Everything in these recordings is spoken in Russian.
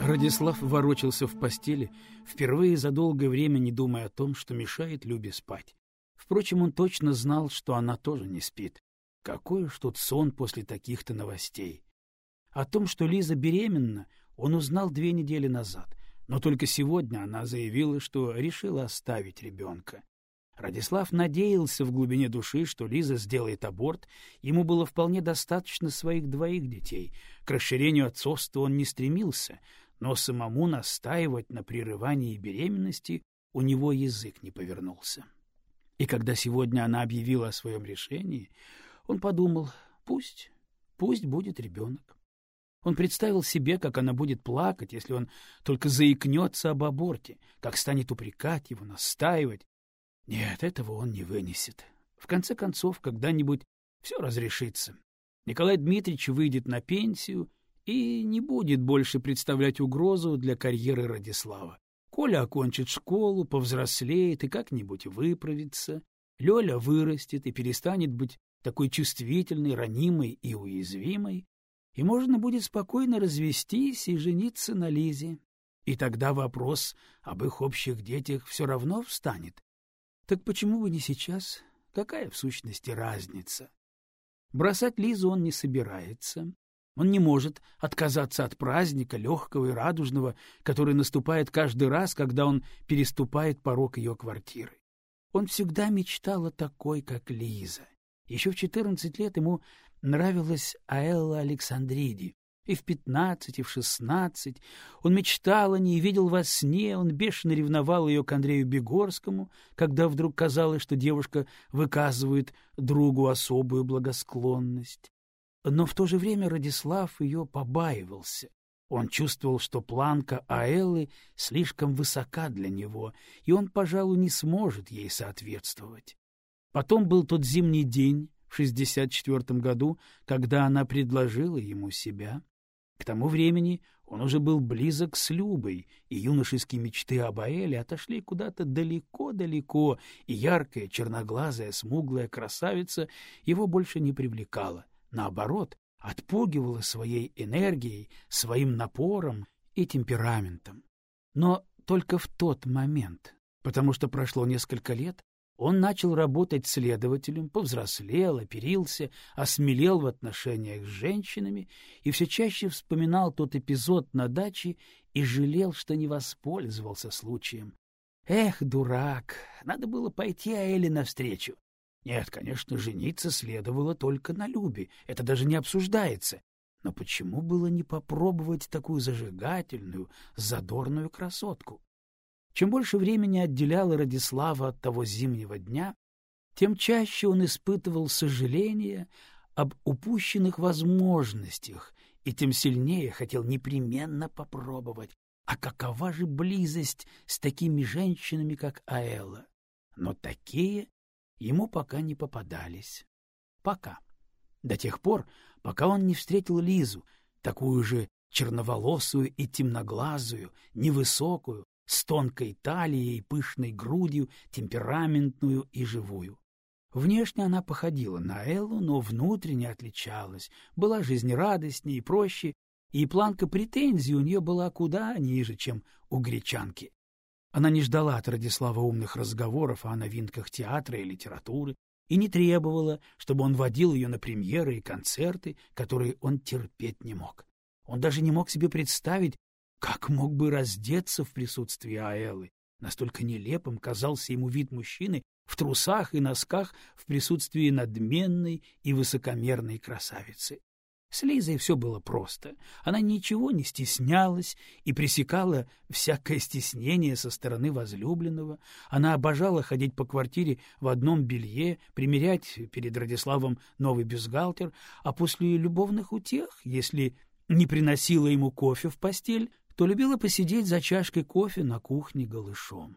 Радислав ворочался в постели, впервые за долгое время не думая о том, что мешает Любе спать. Впрочем, он точно знал, что она тоже не спит. Какой уж тут сон после таких-то новостей. О том, что Лиза беременна, он узнал две недели назад, но только сегодня она заявила, что решила оставить ребенка. Радислав надеялся в глубине души, что Лиза сделает аборт, ему было вполне достаточно своих двоих детей. К расширению отцовства он не стремился, но самому настаивать на прерывании беременности у него язык не повернулся. И когда сегодня она объявила о своем решении, он подумал, пусть, пусть будет ребенок. Он представил себе, как она будет плакать, если он только заикнется об аборте, как станет упрекать его, настаивать. Нет, этого он не вынесет. В конце концов, когда-нибудь все разрешится. Николай Дмитриевич выйдет на пенсию и не будет больше представлять угрозу для карьеры Радислава. Коля окончит школу, повзрослеет и как-нибудь выправится. Лёля вырастет и перестанет быть такой чувствительной, ранимой и уязвимой, и можно будет спокойно развестись и жениться на Лизе. И тогда вопрос об их общих детях все равно встанет. Так почему бы не сейчас? Какая в сущности разница? Бросать Лизу он не собирается. Он не может отказаться от праздника, легкого и радужного, который наступает каждый раз, когда он переступает порог ее квартиры. Он всегда мечтал о такой, как Лиза. Еще в четырнадцать лет ему нравилась Аэлла Александриди, и в пятнадцать, и в шестнадцать. Он мечтал о ней видел во сне, он бешено ревновал ее к Андрею Бегорскому, когда вдруг казалось, что девушка выказывает другу особую благосклонность. Но в то же время Радислав ее побаивался. Он чувствовал, что планка Аэллы слишком высока для него, и он, пожалуй, не сможет ей соответствовать. Потом был тот зимний день в 64 году, когда она предложила ему себя. К тому времени он уже был близок с Любой, и юношеские мечты об Аэле отошли куда-то далеко-далеко, и яркая, черноглазая, смуглая красавица его больше не привлекала наоборот, отпугивала своей энергией, своим напором и темпераментом. Но только в тот момент, потому что прошло несколько лет, он начал работать следователем, повзрослел, оперился, осмелел в отношениях с женщинами и все чаще вспоминал тот эпизод на даче и жалел, что не воспользовался случаем. Эх, дурак, надо было пойти Аэле навстречу, нет, конечно, жениться следовало только на Любе, это даже не обсуждается. Но почему было не попробовать такую зажигательную, задорную красотку? Чем больше времени отделяло Радислава от того зимнего дня, тем чаще он испытывал сожаление об упущенных возможностях и тем сильнее хотел непременно попробовать. А какова же близость с такими женщинами, как Аэла? Но такие ему пока не попадались. Пока. До тех пор, пока он не встретил Лизу, такую же черноволосую и темноглазую, невысокую, с тонкой талией и пышной грудью, темпераментную и живую. Внешне она походила на Эллу, но внутренне отличалась, была жизнерадостнее и проще, и планка претензий у нее была куда ниже, чем у гречанки. Она не ждала от Радислава умных разговоров о новинках театра и литературы и не требовала, чтобы он водил ее на премьеры и концерты, которые он терпеть не мог. Он даже не мог себе представить, как мог бы раздеться в присутствии Аэлы. Настолько нелепым казался ему вид мужчины в трусах и носках в присутствии надменной и высокомерной красавицы. С Лизой все было просто. Она ничего не стеснялась и пресекала всякое стеснение со стороны возлюбленного. Она обожала ходить по квартире в одном белье, примерять перед Радиславом новый бюстгальтер, а после любовных утех, если не приносила ему кофе в постель, то любила посидеть за чашкой кофе на кухне голышом.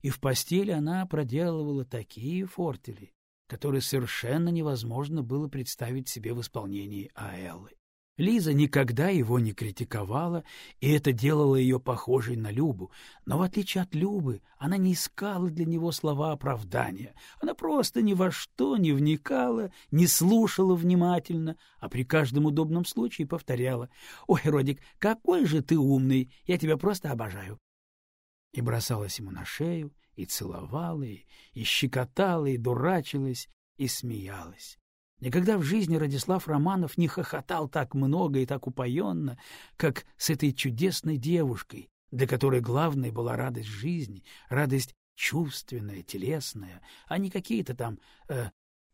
И в постели она проделывала такие фортели, который совершенно невозможно было представить себе в исполнении Аэллы. Лиза никогда его не критиковала, и это делало ее похожей на Любу. Но в отличие от Любы, она не искала для него слова оправдания. Она просто ни во что не вникала, не слушала внимательно, а при каждом удобном случае повторяла. «Ой, Родик, какой же ты умный! Я тебя просто обожаю!» И бросалась ему на шею, и целовала, и, и щекотала, и дурачилась, и смеялась. Никогда в жизни Радислав Романов не хохотал так много и так упоенно, как с этой чудесной девушкой, для которой главной была радость жизни, радость чувственная, телесная, а не какие-то там э,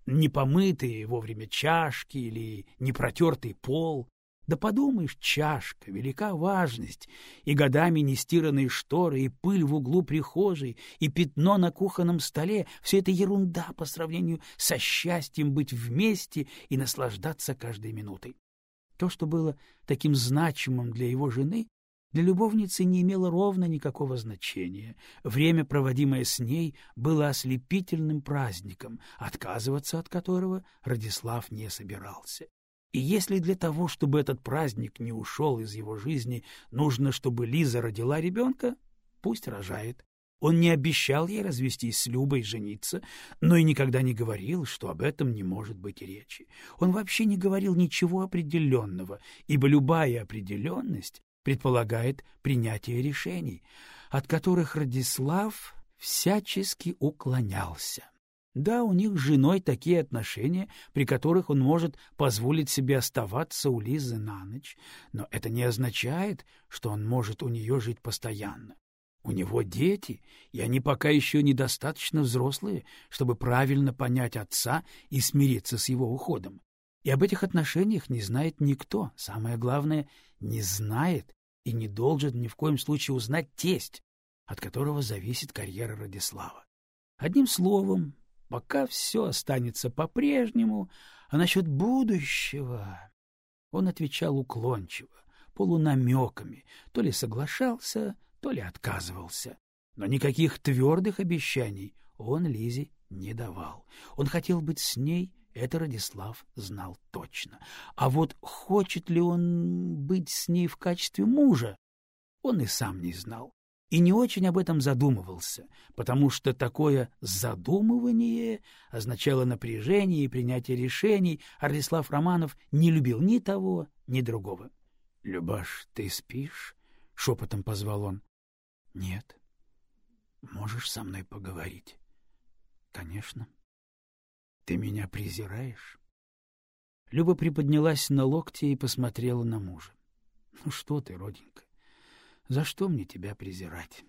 непомытые вовремя чашки или непротертый пол. Да подумаешь, чашка, велика важность, и годами нестиранные шторы, и пыль в углу прихожей, и пятно на кухонном столе — все это ерунда по сравнению со счастьем быть вместе и наслаждаться каждой минутой. То, что было таким значимым для его жены, для любовницы не имело ровно никакого значения. Время, проводимое с ней, было ослепительным праздником, отказываться от которого Радислав не собирался. И если для того, чтобы этот праздник не ушел из его жизни, нужно, чтобы Лиза родила ребенка, пусть рожает. Он не обещал ей развестись с Любой и жениться, но и никогда не говорил, что об этом не может быть речи. Он вообще не говорил ничего определенного, ибо любая определенность предполагает принятие решений, от которых Радислав всячески уклонялся. Да, у них с женой такие отношения, при которых он может позволить себе оставаться у Лизы на ночь, но это не означает, что он может у нее жить постоянно. У него дети, и они пока еще недостаточно взрослые, чтобы правильно понять отца и смириться с его уходом. И об этих отношениях не знает никто, самое главное, не знает и не должен ни в коем случае узнать тесть, от которого зависит карьера Радислава. Одним словом, пока все останется по-прежнему, а насчет будущего... Он отвечал уклончиво, полунамеками, то ли соглашался, то ли отказывался. Но никаких твердых обещаний он Лизе не давал. Он хотел быть с ней, это Радислав знал точно. А вот хочет ли он быть с ней в качестве мужа, он и сам не знал и не очень об этом задумывался, потому что такое задумывание означало напряжение и принятие решений, а Рислав Романов не любил ни того, ни другого. — Любаш, ты спишь? — шепотом позвал он. — Нет. — Можешь со мной поговорить? — Конечно. — Ты меня презираешь? Люба приподнялась на локте и посмотрела на мужа. — Ну что ты, роденька? За что мне тебя презирать?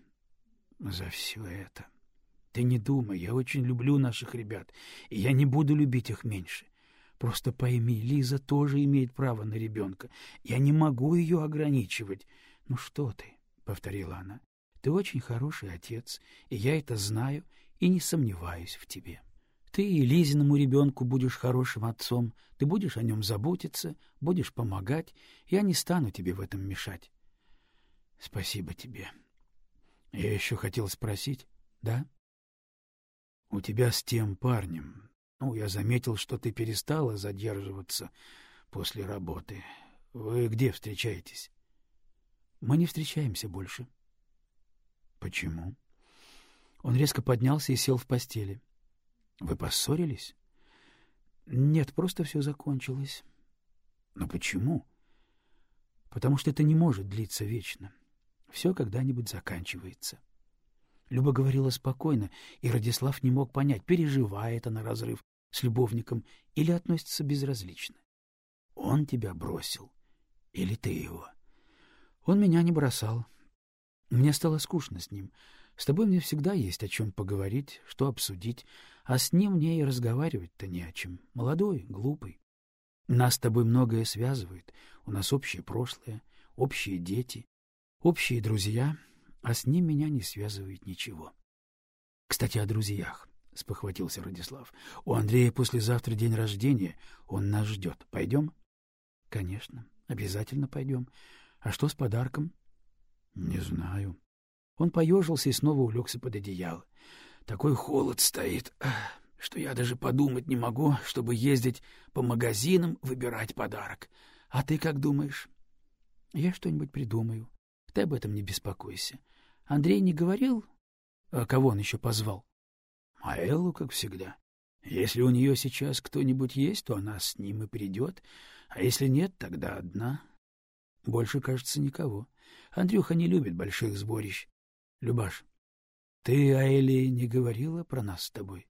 За все это. Ты не думай, я очень люблю наших ребят, и я не буду любить их меньше. Просто пойми, Лиза тоже имеет право на ребенка. Я не могу ее ограничивать. Ну что ты, — повторила она, — ты очень хороший отец, и я это знаю и не сомневаюсь в тебе. Ты и Лизиному ребенку будешь хорошим отцом, ты будешь о нем заботиться, будешь помогать, я не стану тебе в этом мешать. — Спасибо тебе. Я еще хотел спросить, да? — У тебя с тем парнем. Ну, я заметил, что ты перестала задерживаться после работы. Вы где встречаетесь? — Мы не встречаемся больше. — Почему? Он резко поднялся и сел в постели. — Вы поссорились? — Нет, просто все закончилось. — Но почему? — Потому что это не может длиться вечно. — все когда-нибудь заканчивается. Люба говорила спокойно, и Радислав не мог понять, переживает она разрыв с любовником или относится безразлично. Он тебя бросил или ты его? Он меня не бросал. Мне стало скучно с ним. С тобой мне всегда есть о чем поговорить, что обсудить, а с ним мне и разговаривать-то не о чем. Молодой, глупый. Нас с тобой многое связывает, у нас общее прошлое, общие дети, Общие друзья, а с ним меня не связывает ничего. — Кстати, о друзьях, — спохватился Радислав. — У Андрея послезавтра день рождения, он нас ждет. Пойдем? — Конечно, обязательно пойдем. А что с подарком? — Не знаю. Он поежился и снова улегся под одеяло. Такой холод стоит, что я даже подумать не могу, чтобы ездить по магазинам, выбирать подарок. А ты как думаешь? Я что-нибудь придумаю. Ты об этом не беспокойся. Андрей не говорил? А кого он еще позвал? А Эллу, как всегда. Если у нее сейчас кто-нибудь есть, то она с ним и придет, а если нет, тогда одна. Больше, кажется, никого. Андрюха не любит больших сборищ. Любаш, ты, Аэли, не говорила про нас с тобой?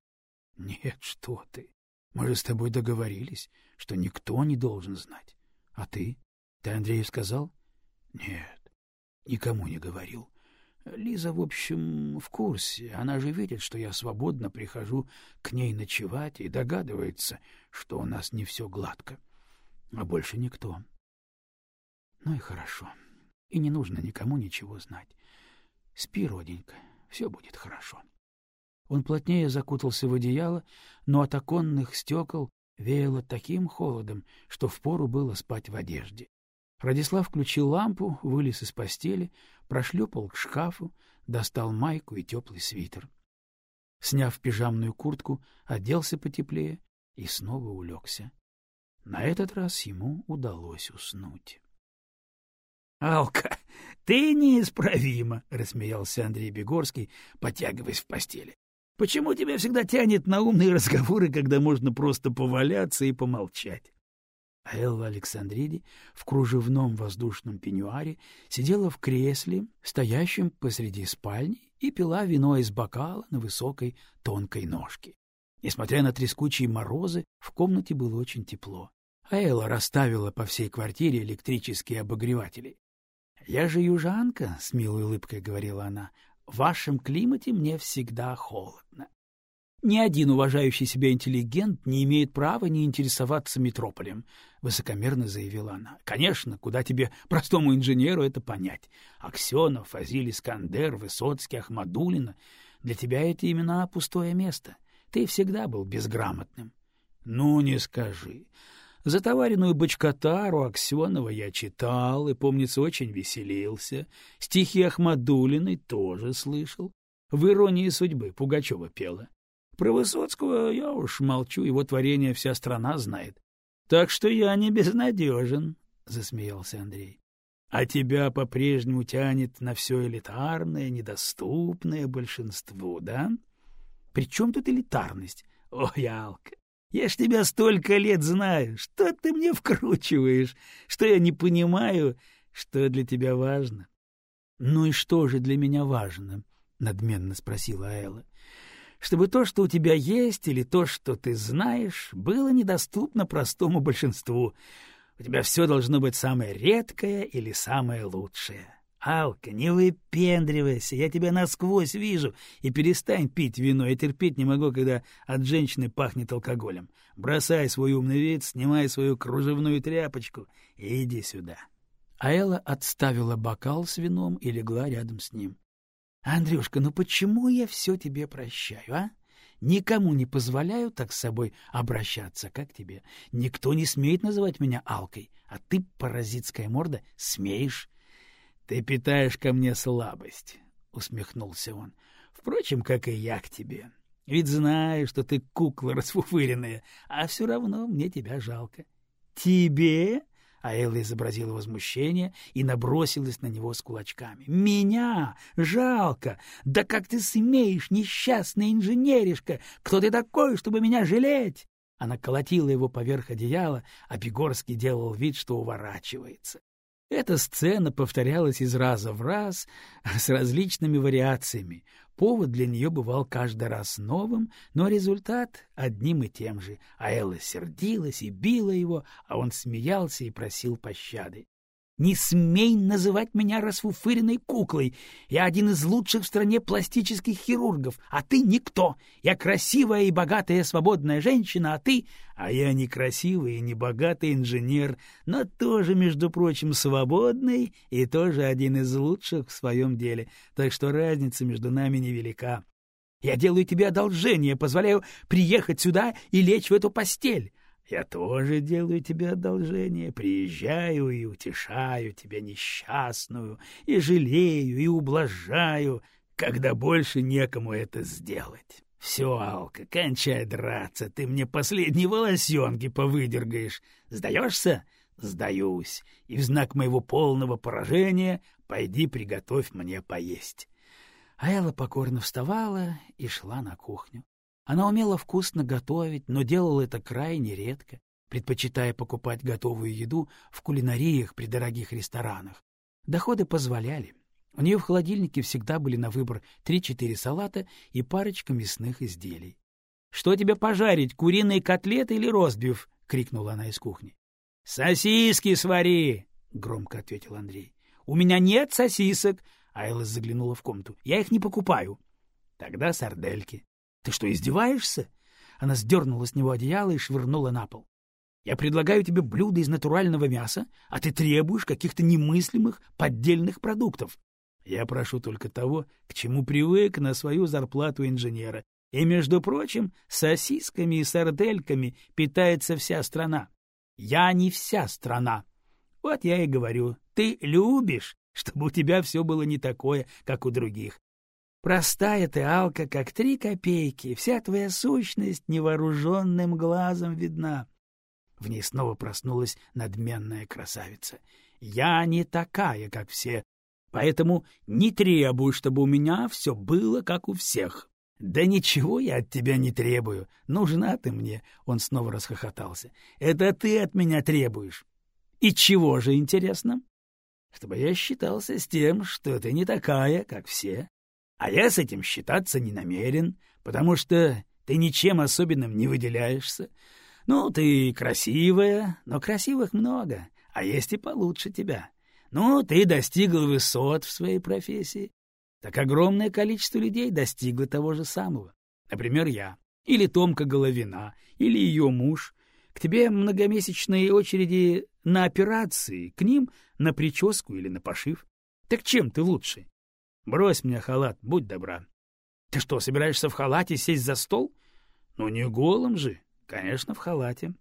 Нет, что ты. Мы же с тобой договорились, что никто не должен знать. А ты? Ты Андрею сказал? Нет, никому не говорил. Лиза, в общем, в курсе. Она же видит, что я свободно прихожу к ней ночевать и догадывается, что у нас не все гладко. А больше никто. Ну и хорошо. И не нужно никому ничего знать. Спи, роденька, все будет хорошо. Он плотнее закутался в одеяло, но от оконных стекол веяло таким холодом, что впору было спать в одежде. Радислав включил лампу, вылез из постели, прошлепал к шкафу, достал майку и теплый свитер. Сняв пижамную куртку, оделся потеплее и снова улегся. На этот раз ему удалось уснуть. — Алка, ты неисправима, — рассмеялся Андрей Бегорский, потягиваясь в постели. — Почему тебя всегда тянет на умные разговоры, когда можно просто поваляться и помолчать? А Элла Александриди в кружевном воздушном пеньюаре сидела в кресле, стоящем посреди спальни, и пила вино из бокала на высокой тонкой ножке. Несмотря на трескучие морозы, в комнате было очень тепло. А Элла расставила по всей квартире электрические обогреватели. — Я же южанка, — с милой улыбкой говорила она, — в вашем климате мне всегда холодно. Ни один уважающий себя интеллигент не имеет права не интересоваться метрополем, — высокомерно заявила она. — Конечно, куда тебе, простому инженеру, это понять. Аксенов, Фазиль Искандер, Высоцкий, Ахмадулина — для тебя это имена пустое место. Ты всегда был безграмотным. — Ну, не скажи. За товаренную бочкотару Аксенова я читал и, помнится, очень веселился. Стихи Ахмадулиной тоже слышал. В «Иронии судьбы» Пугачева пела. Про Высоцкого я уж молчу, его творение вся страна знает. Так что я не безнадежен, — засмеялся Андрей. — А тебя по-прежнему тянет на все элитарное, недоступное большинству, да? При чем тут элитарность? О, Ялка, я ж тебя столько лет знаю. Что ты мне вкручиваешь? Что я не понимаю, что для тебя важно? — Ну и что же для меня важно? — надменно спросила Аэла чтобы то, что у тебя есть, или то, что ты знаешь, было недоступно простому большинству. У тебя все должно быть самое редкое или самое лучшее. Алка, не выпендривайся, я тебя насквозь вижу, и перестань пить вино, я терпеть не могу, когда от женщины пахнет алкоголем. Бросай свой умный вид, снимай свою кружевную тряпочку и иди сюда. А Элла отставила бокал с вином и легла рядом с ним. Андрюшка, ну почему я все тебе прощаю, а? Никому не позволяю так с собой обращаться, как тебе. Никто не смеет называть меня Алкой, а ты, паразитская морда, смеешь. Ты питаешь ко мне слабость, — усмехнулся он. Впрочем, как и я к тебе. Ведь знаю, что ты кукла расфуфыренная, а все равно мне тебя жалко. — Тебе? А Элла изобразила возмущение и набросилась на него с кулачками. «Меня? Жалко! Да как ты смеешь, несчастная инженеришка! Кто ты такой, чтобы меня жалеть?» Она колотила его поверх одеяла, а Пегорский делал вид, что уворачивается. Эта сцена повторялась из раза в раз с различными вариациями. Повод для нее бывал каждый раз новым, но результат одним и тем же. А Элла сердилась и била его, а он смеялся и просил пощады. Не смей называть меня расфуфыренной куклой. Я один из лучших в стране пластических хирургов, а ты никто. Я красивая и богатая свободная женщина, а ты... А я не красивый и не богатый инженер, но тоже, между прочим, свободный и тоже один из лучших в своем деле. Так что разница между нами невелика. Я делаю тебе одолжение, позволяю приехать сюда и лечь в эту постель. Я тоже делаю тебе одолжение, приезжаю и утешаю тебя несчастную, и жалею, и ублажаю, когда больше некому это сделать. Все, Алка, кончай драться, ты мне последние волосенки повыдергаешь. Сдаешься? сдаюсь, и в знак моего полного поражения пойди приготовь мне поесть. Айла покорно вставала и шла на кухню. Она умела вкусно готовить, но делала это крайне редко, предпочитая покупать готовую еду в кулинариях при дорогих ресторанах. Доходы позволяли. У нее в холодильнике всегда были на выбор три-четыре салата и парочка мясных изделий. — Что тебе пожарить, куриные котлеты или ростбиф? — крикнула она из кухни. — Сосиски свари! — громко ответил Андрей. — У меня нет сосисок! — Айлас заглянула в комнату. — Я их не покупаю. — Тогда сардельки. — Ты что, издеваешься? Она сдернула с него одеяло и швырнула на пол. Я предлагаю тебе блюдо из натурального мяса, а ты требуешь каких-то немыслимых поддельных продуктов. Я прошу только того, к чему привык на свою зарплату инженера. И, между прочим, сосисками и сардельками питается вся страна. Я не вся страна. Вот я и говорю, ты любишь, чтобы у тебя все было не такое, как у других. Простая ты, Алка, как три копейки, вся твоя сущность невооруженным глазом видна. В ней снова проснулась надменная красавица. «Я не такая, как все, поэтому не требую, чтобы у меня все было, как у всех». «Да ничего я от тебя не требую. Нужна ты мне», — он снова расхохотался. «Это ты от меня требуешь». «И чего же, интересно?» «Чтобы я считался с тем, что ты не такая, как все. А я с этим считаться не намерен, потому что ты ничем особенным не выделяешься. Ну, ты красивая, но красивых много, а есть и получше тебя. Ну, ты достигла высот в своей профессии. Так огромное количество людей достигло того же самого. Например, я, или Томка Головина, или ее муж. К тебе многомесячные очереди на операции, к ним на прическу или на пошив. Так чем ты лучше? Брось мне халат, будь добра. Ты что, собираешься в халате сесть за стол? Ну, не голым же. Конечно, в халате.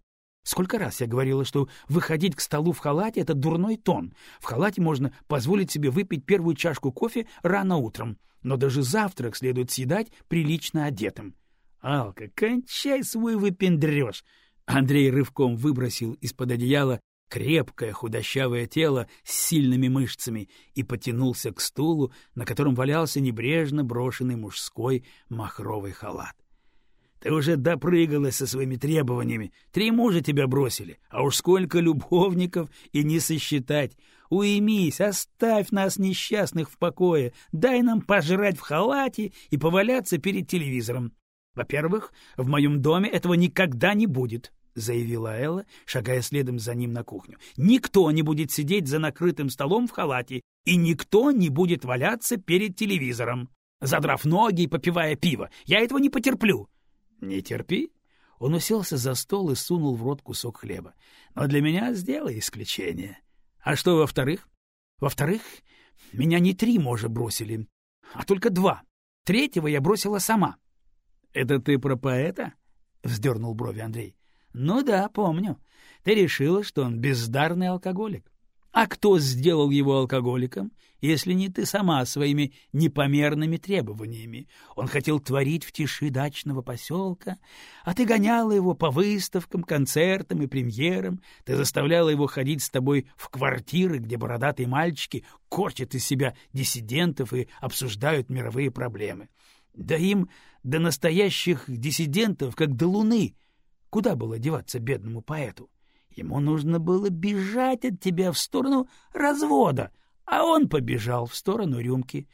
Сколько раз я говорила, что выходить к столу в халате — это дурной тон. В халате можно позволить себе выпить первую чашку кофе рано утром, но даже завтрак следует съедать прилично одетым. «Алка, кончай свой выпендрёж!» Андрей рывком выбросил из-под одеяла крепкое худощавое тело с сильными мышцами и потянулся к стулу, на котором валялся небрежно брошенный мужской махровый халат. Ты уже допрыгалась со своими требованиями. Три мужа тебя бросили, а уж сколько любовников и не сосчитать. Уймись, оставь нас несчастных в покое, дай нам пожрать в халате и поваляться перед телевизором. Во-первых, в моем доме этого никогда не будет, — заявила Элла, шагая следом за ним на кухню. «Никто не будет сидеть за накрытым столом в халате, и никто не будет валяться перед телевизором, задрав ноги и попивая пиво. Я этого не потерплю. Не терпи. Он уселся за стол и сунул в рот кусок хлеба. Но для меня сделай исключение. А что во-вторых? Во-вторых, меня не три можа бросили, а только два. Третьего я бросила сама. — Это ты про поэта? — вздернул брови Андрей. — Ну да, помню. Ты решила, что он бездарный алкоголик. А кто сделал его алкоголиком, если не ты сама своими непомерными требованиями? Он хотел творить в тиши дачного поселка, а ты гоняла его по выставкам, концертам и премьерам, ты заставляла его ходить с тобой в квартиры, где бородатые мальчики корчат из себя диссидентов и обсуждают мировые проблемы. Да им до настоящих диссидентов, как до луны. Куда было деваться бедному поэту? Ему нужно было бежать от тебя в сторону развода, а он побежал в сторону рюмки.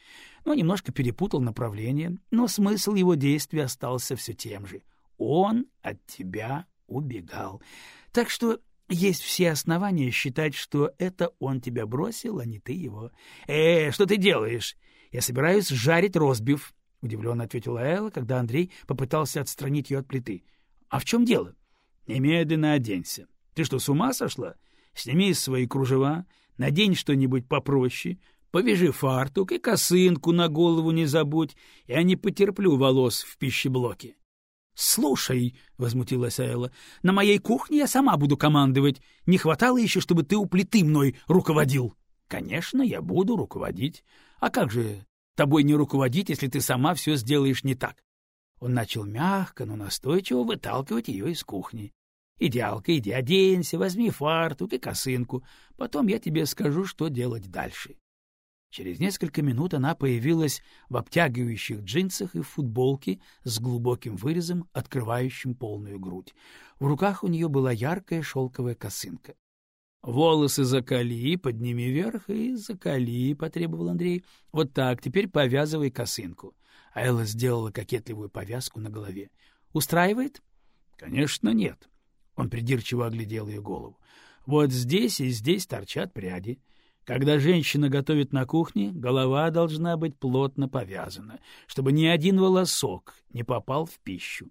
Ну, немножко перепутал направление, но смысл его действия остался все тем же. Он от тебя убегал. Так что есть все основания считать, что это он тебя бросил, а не ты его. «Э, что ты делаешь? Я собираюсь жарить ростбиф», — удивленно ответила Элла, когда Андрей попытался отстранить ее от плиты. «А в чем дело?» «Немедленно оденься. Ты что, с ума сошла? Сними свои кружева, надень что-нибудь попроще, повяжи фартук и косынку на голову не забудь, я не потерплю волос в пищеблоке. — Слушай, — возмутилась Айла, — на моей кухне я сама буду командовать. Не хватало еще, чтобы ты у плиты мной руководил. — Конечно, я буду руководить. А как же тобой не руководить, если ты сама все сделаешь не так? Он начал мягко, но настойчиво выталкивать ее из кухни. Идеалка, иди оденься, возьми фартук и косынку. Потом я тебе скажу, что делать дальше. Через несколько минут она появилась в обтягивающих джинсах и футболке с глубоким вырезом, открывающим полную грудь. В руках у нее была яркая шелковая косынка. — Волосы закали, подними вверх и закали, — потребовал Андрей. — Вот так, теперь повязывай косынку. А Элла сделала кокетливую повязку на голове. — Устраивает? — Конечно, нет. Он придирчиво оглядел ее голову. — Вот здесь и здесь торчат пряди. — когда женщина готовит на кухне, голова должна быть плотно повязана, чтобы ни один волосок не попал в пищу.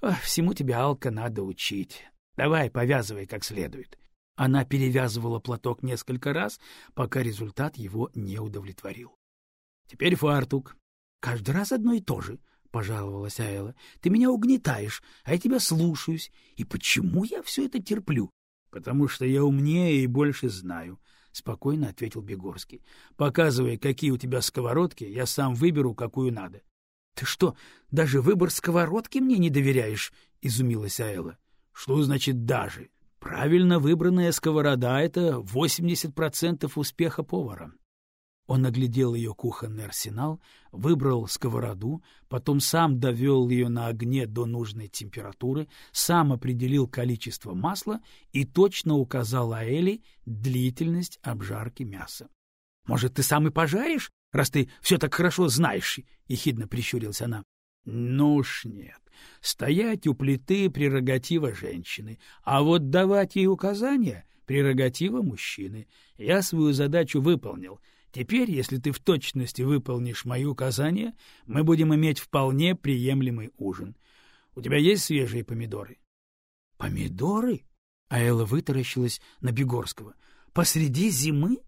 Ох, всему тебя, Алка, надо учить. Давай, повязывай как следует. Она перевязывала платок несколько раз, пока результат его не удовлетворил. — Теперь фартук. — Каждый раз одно и то же, — пожаловалась Айла. — Ты меня угнетаешь, а я тебя слушаюсь. И почему я все это терплю? — Потому что я умнее и больше знаю, — спокойно ответил Бегорский. — Показывай, какие у тебя сковородки, я сам выберу, какую надо. — Ты что, даже выбор сковородки мне не доверяешь? — изумилась Аэла. — Что значит «даже»? Правильно выбранная сковорода — это 80% успеха повара. Он оглядел ее кухонный арсенал, выбрал сковороду, потом сам довел ее на огне до нужной температуры, сам определил количество масла и точно указал Аэли длительность обжарки мяса. — Может, ты сам и пожаришь, раз ты все так хорошо знаешь? — ехидно прищурилась она. — Ну уж нет. Стоять у плиты — прерогатива женщины, а вот давать ей указания — прерогатива мужчины. Я свою задачу выполнил — Теперь, если ты в точности выполнишь мои указания, мы будем иметь вполне приемлемый ужин. У тебя есть свежие помидоры? — Помидоры? А Элла вытаращилась на Бегорского. — Посреди зимы?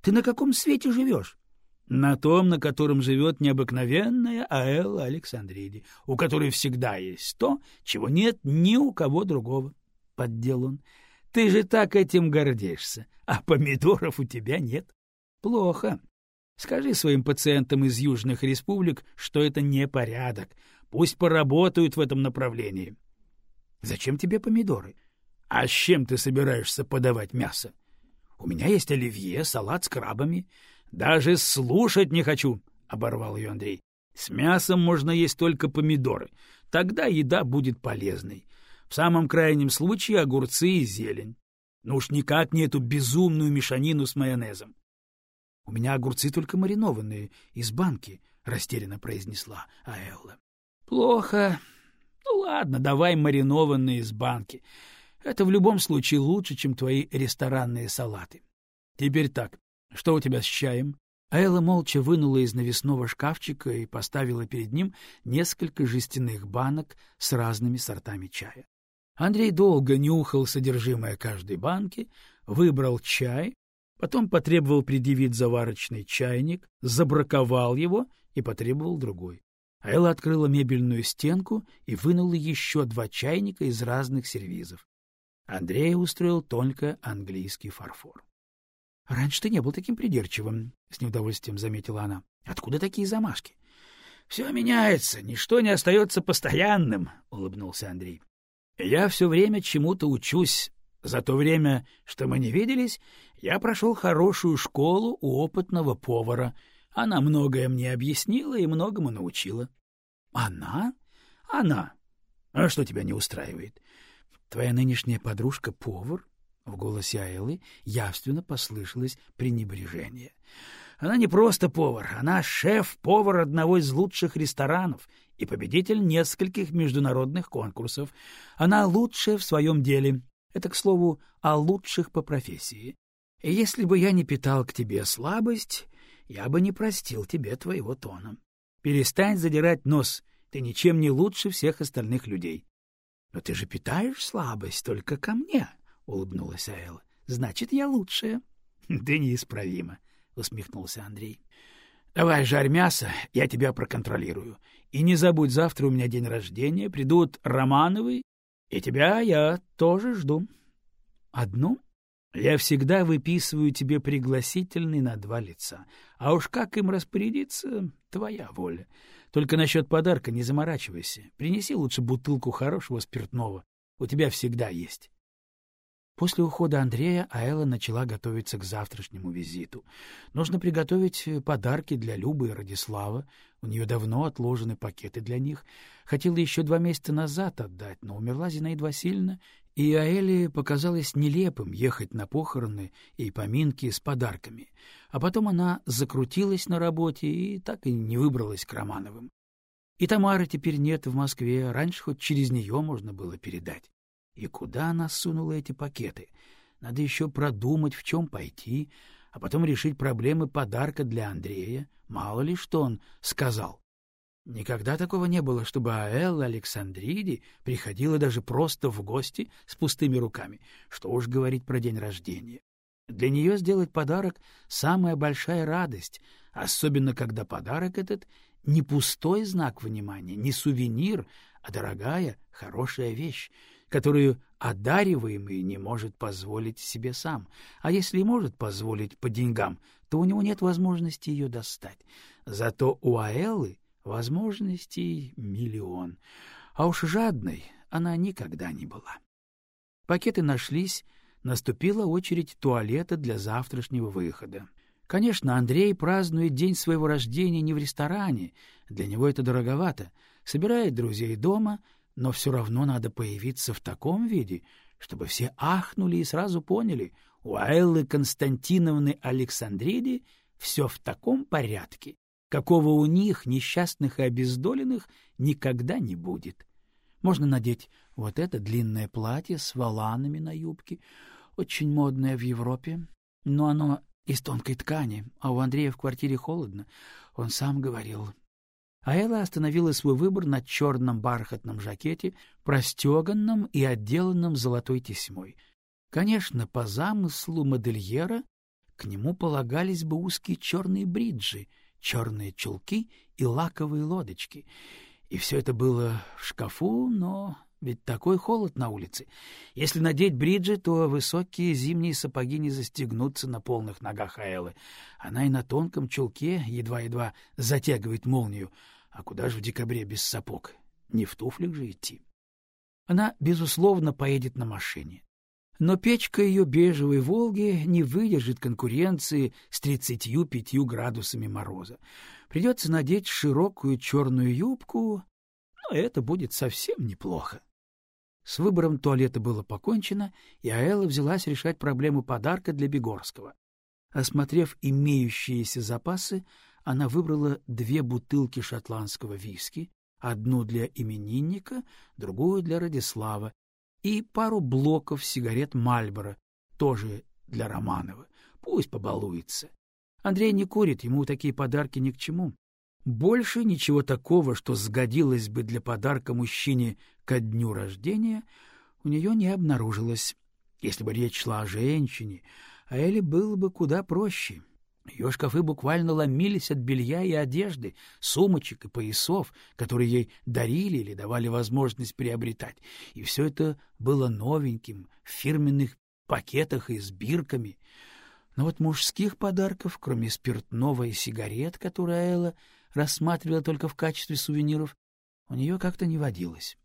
Ты на каком свете живешь? — На том, на котором живет необыкновенная Аэлла Александриди, у которой всегда есть то, чего нет ни у кого другого, — поддел он. — Ты же так этим гордишься, а помидоров у тебя нет. Плохо. Скажи своим пациентам из южных республик, что это не порядок. Пусть поработают в этом направлении. Зачем тебе помидоры? А с чем ты собираешься подавать мясо? У меня есть оливье, салат с крабами. Даже слушать не хочу, — оборвал ее Андрей. С мясом можно есть только помидоры. Тогда еда будет полезной. В самом крайнем случае огурцы и зелень. Ну уж никак не эту безумную мешанину с майонезом. — У меня огурцы только маринованные, из банки, — растерянно произнесла Аэлла. — Плохо. Ну ладно, давай маринованные из банки. Это в любом случае лучше, чем твои ресторанные салаты. Теперь так, что у тебя с чаем? Аэла молча вынула из навесного шкафчика и поставила перед ним несколько жестяных банок с разными сортами чая. Андрей долго нюхал содержимое каждой банки, выбрал чай, Потом потребовал предъявить заварочный чайник, забраковал его и потребовал другой. Айла открыла мебельную стенку и вынула еще два чайника из разных сервизов. Андрей устроил только английский фарфор. — Раньше ты не был таким придирчивым, — с неудовольствием заметила она. — Откуда такие замашки? — Все меняется, ничто не остается постоянным, — улыбнулся Андрей. — Я все время чему-то учусь. За то время, что мы не виделись, я прошел хорошую школу у опытного повара. Она многое мне объяснила и многому научила. — Она? Она. А что тебя не устраивает? Твоя нынешняя подружка — повар? В голосе Айлы явственно послышалось пренебрежение. Она не просто повар, она шеф-повар одного из лучших ресторанов и победитель нескольких международных конкурсов. Она лучшая в своем деле. Это, к слову, о лучших по профессии. И если бы я не питал к тебе слабость, я бы не простил тебе твоего тона. Перестань задирать нос, ты ничем не лучше всех остальных людей. — Но ты же питаешь слабость только ко мне, — улыбнулась Аэла. — Значит, я лучшая. — Ты неисправима, — усмехнулся Андрей. — Давай жарь мясо, я тебя проконтролирую. И не забудь, завтра у меня день рождения, придут Романовы, и тебя я тоже жду. — Одну? — я всегда выписываю тебе пригласительный на два лица. А уж как им распорядиться — твоя воля. Только насчет подарка не заморачивайся. Принеси лучше бутылку хорошего спиртного. у тебя всегда есть. После ухода Андрея Аэла начала готовиться к завтрашнему визиту. Нужно приготовить э, подарки для Любы и Радислава. У нее давно отложены пакеты для них. Хотела еще два месяца назад отдать, но умерла Зинаида Васильевна, и Аэле показалось нелепым ехать на похороны и поминки с подарками. А потом она закрутилась на работе и так и не выбралась к Романовым. И Тамары теперь нет в Москве, раньше хоть через нее можно было передать. И куда она сунула эти пакеты? Надо еще продумать, в чем пойти, а потом решить проблемы подарка для Андрея. Мало ли что он сказал. Никогда такого не было, чтобы Аэлла Александриди приходила даже просто в гости с пустыми руками. Что уж говорить про день рождения. Для нее сделать подарок — самая большая радость, особенно когда подарок этот — не пустой знак внимания, не сувенир, а дорогая, хорошая вещь, которую одариваемый не может позволить себе сам. А если и может позволить по деньгам, то у него нет возможности ее достать. Зато у Аэллы возможностей миллион. А уж жадной она никогда не была. Пакеты нашлись, наступила очередь туалета для завтрашнего выхода. Конечно, Андрей празднует день своего рождения не в ресторане, для него это дороговато, собирает друзей дома — но все равно надо появиться в таком виде, чтобы все ахнули и сразу поняли, у Аэллы Константиновны Александриди все в таком порядке, какого у них, несчастных и обездоленных, никогда не будет. Можно надеть вот это длинное платье с воланами на юбке, очень модное в Европе, но оно из тонкой ткани, а у Андрея в квартире холодно. Он сам говорил, Аэла остановила свой выбор на черном бархатном жакете, простеганном и отделанном золотой тесьмой. Конечно, по замыслу модельера к нему полагались бы узкие черные бриджи, черные чулки и лаковые лодочки. И все это было в шкафу, но ведь такой холод на улице. Если надеть бриджи, то высокие зимние сапоги не застегнутся на полных ногах Аэлы. Она и на тонком чулке едва-едва затягивает молнию. А куда же в декабре без сапог? Не в туфлях же идти. Она, безусловно, поедет на машине. Но печка ее бежевой «Волги» не выдержит конкуренции с 35 градусами мороза. Придется надеть широкую черную юбку, но это будет совсем неплохо. С выбором туалета было покончено, и Аэла взялась решать проблему подарка для Бегорского. Осмотрев имеющиеся запасы, она выбрала две бутылки шотландского виски, одну для именинника, другую для Радислава, и пару блоков сигарет Мальборо, тоже для Романова. Пусть побалуется. Андрей не курит, ему такие подарки ни к чему. Больше ничего такого, что сгодилось бы для подарка мужчине ко дню рождения, у нее не обнаружилось. Если бы речь шла о женщине, а Эле было бы куда проще. Ее шкафы буквально ломились от белья и одежды, сумочек и поясов, которые ей дарили или давали возможность приобретать. И все это было новеньким, в фирменных пакетах и с бирками. Но вот мужских подарков, кроме спиртного и сигарет, которые Элла рассматривала только в качестве сувениров, у нее как-то не водилось.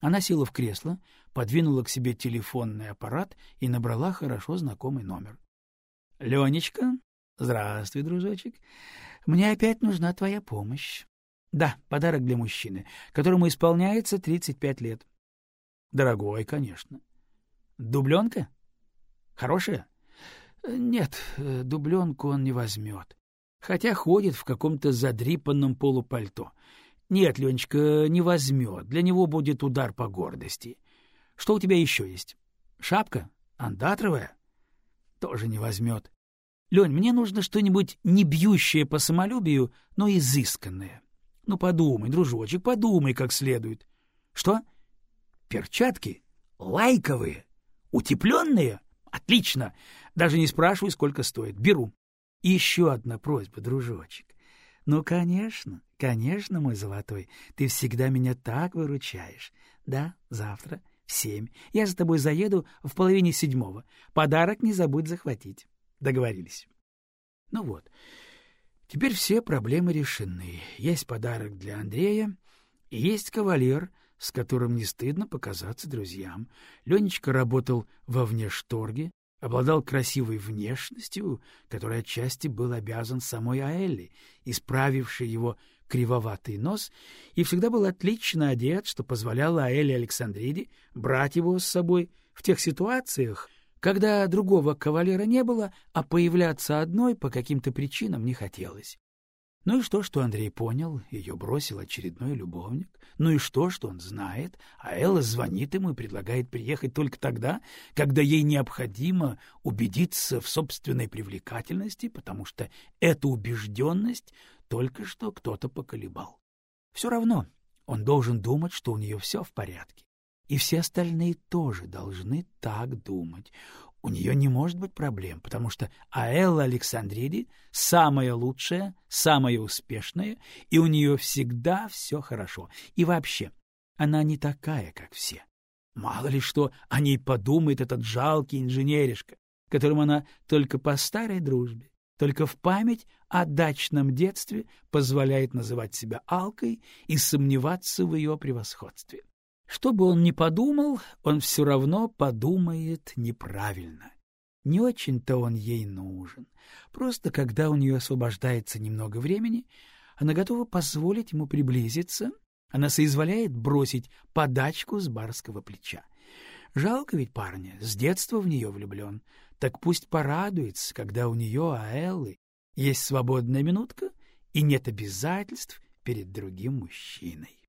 Она села в кресло, подвинула к себе телефонный аппарат и набрала хорошо знакомый номер. — Ленечка, Здравствуй, дружочек. Мне опять нужна твоя помощь. Да, подарок для мужчины, которому исполняется 35 лет. Дорогой, конечно. Дубленка? Хорошая? Нет, дубленку он не возьмет. Хотя ходит в каком-то задрипанном полупальто. Нет, Ленечка, не возьмет. Для него будет удар по гордости. Что у тебя еще есть? Шапка? Андатровая? Тоже не возьмет. Лень, мне нужно что-нибудь не бьющее по самолюбию, но изысканное. Ну, подумай, дружочек, подумай как следует. Что? Перчатки? Лайковые? Утепленные? Отлично. Даже не спрашивай, сколько стоит. Беру. И еще одна просьба, дружочек. Ну, конечно, конечно, мой золотой, ты всегда меня так выручаешь. Да, завтра в семь. Я за тобой заеду в половине седьмого. Подарок не забудь захватить. Договорились. Ну вот, теперь все проблемы решены. Есть подарок для Андрея, и есть кавалер, с которым не стыдно показаться друзьям. Ленечка работал во внешторге, обладал красивой внешностью, которой отчасти был обязан самой Аэлли, исправившей его кривоватый нос, и всегда был отлично одет, что позволяло Аэле Александриде брать его с собой в тех ситуациях, когда другого кавалера не было, а появляться одной по каким-то причинам не хотелось. Ну и что, что Андрей понял, ее бросил очередной любовник? Ну и что, что он знает, а Элла звонит ему и предлагает приехать только тогда, когда ей необходимо убедиться в собственной привлекательности, потому что эту убежденность только что кто-то поколебал. Все равно он должен думать, что у нее все в порядке. И все остальные тоже должны так думать. У нее не может быть проблем, потому что Аэлла Александриди самая лучшая, самая успешная, и у нее всегда все хорошо. И вообще, она не такая, как все. Мало ли что о ней подумает этот жалкий инженеришка, которым она только по старой дружбе, только в память о дачном детстве позволяет называть себя Алкой и сомневаться в ее превосходстве. Что бы он ни подумал, он все равно подумает неправильно. Не очень-то он ей нужен. Просто когда у нее освобождается немного времени, она готова позволить ему приблизиться, она соизволяет бросить подачку с барского плеча. Жалко ведь парня, с детства в нее влюблен. Так пусть порадуется, когда у нее, Аэллы, есть свободная минутка и нет обязательств перед другим мужчиной.